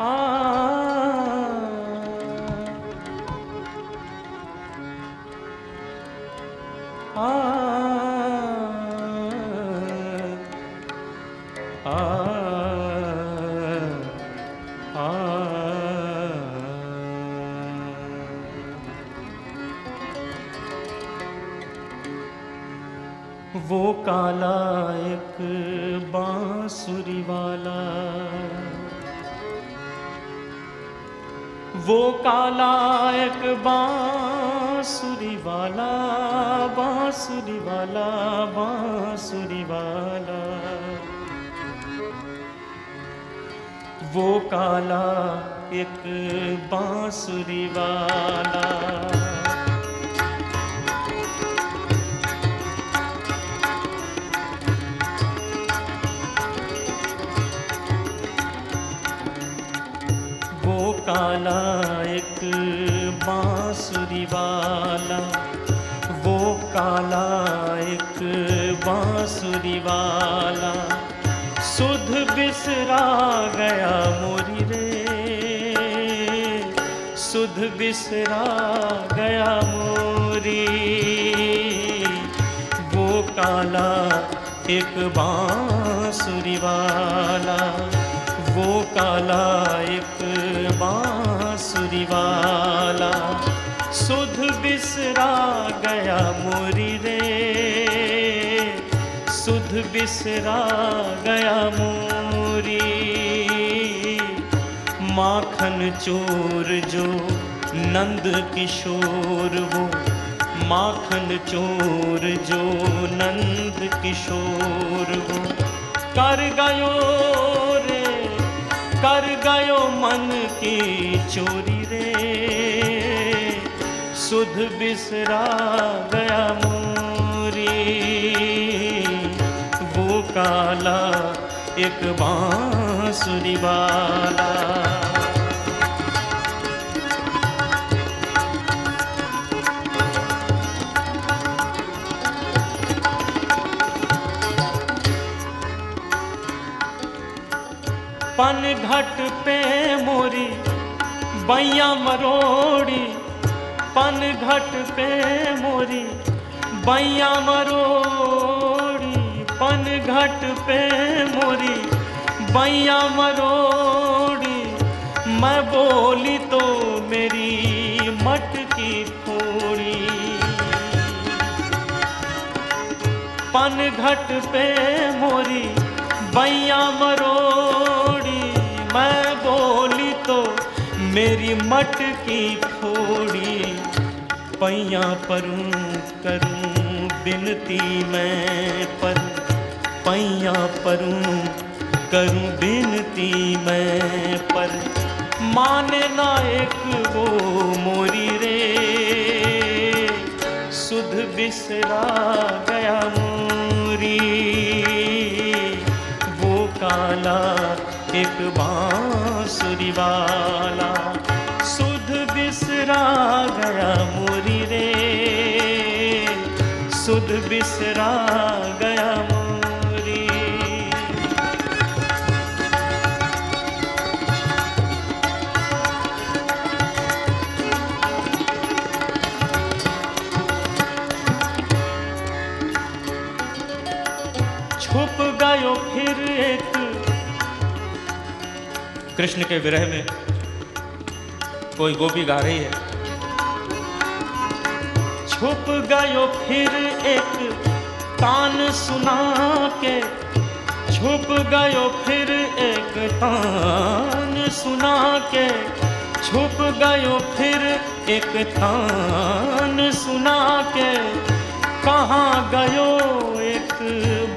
वो काला एक बांसुरी वाला वो काला एक बांसुरी वाला बांसुरी वाला बांसुरी वाला। वो काला एक बांसुरी वाला। काला एक बांसुरी वाला, वो काला एक बांसुरी वाला। सुध बिसरा गया मोरी रे, सुध बिसरा गया मोरी। वो काला एक बांसुरी वाला वो काला एक बांसुरी वाला। सुध बिसरा गया मोरी रे। सुध बिसरा गया मोरी। माखन चोर जो नंद किशोर वो। माखन चोर जो नंद किशोर वो। कर गयो चोरी रे। सुध बिसरा गया मोरी। वो काला एक बांसुरी वाला। पन घट पे मोरी बैया मरोड़ी, पन घट पे मोरी। बैया मरोड़ी, पन घट पे मोरी। बैया मरोड़ी, मैं बोली तो मेरी मटकी फोड़ी पन घट पे मोरी बैया मरोड़ी मेरी मटकी फोड़ी पैया परूं करूँ, बिनती मैं पर। पैया परूं करूँ, बिनती मैं पर। माने ना एक वो मोरी रे, सुध बिसरा गया मोरी। वो काला एक बांसुरी वाला। सुध बिसरा गया मोरी रे। सुध बिसरा गया मोरी। छुप गयो फिर एक कृष्ण के विरह में कोई गोपी गा रही है। छुप गयो फिर एक तान सुना के। छुप गयो फिर एक तान सुना के। छुप गयो फिर एक तान सुना के। कहाँ गयो एक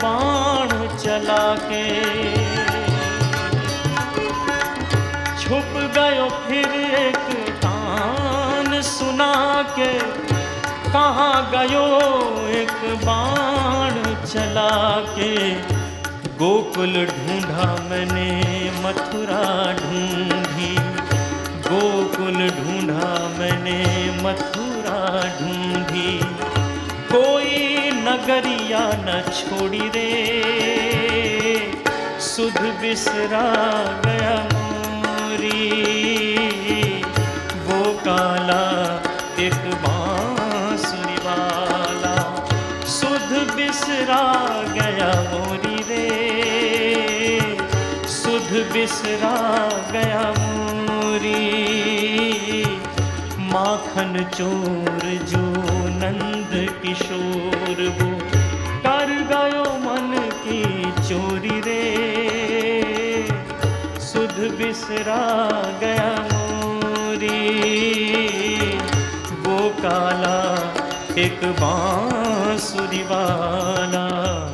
बाण चला के? गयो एक बाण चला के गोकुल ढूंढा मैंने, मथुरा ढूंढी। गोकुल ढूंढा मैंने, मथुरा ढूंढी। कोई नगरिया न छोड़ी रे, सुध बिसरा गया मोरी। वो काला सुध बिसरा गया मोरी। माखन चोर जो नंद किशोर वो। कर गयो मन की चोरी रे। सुध बिसरा गया मोरी। वो काला एक बांसुरी वाला।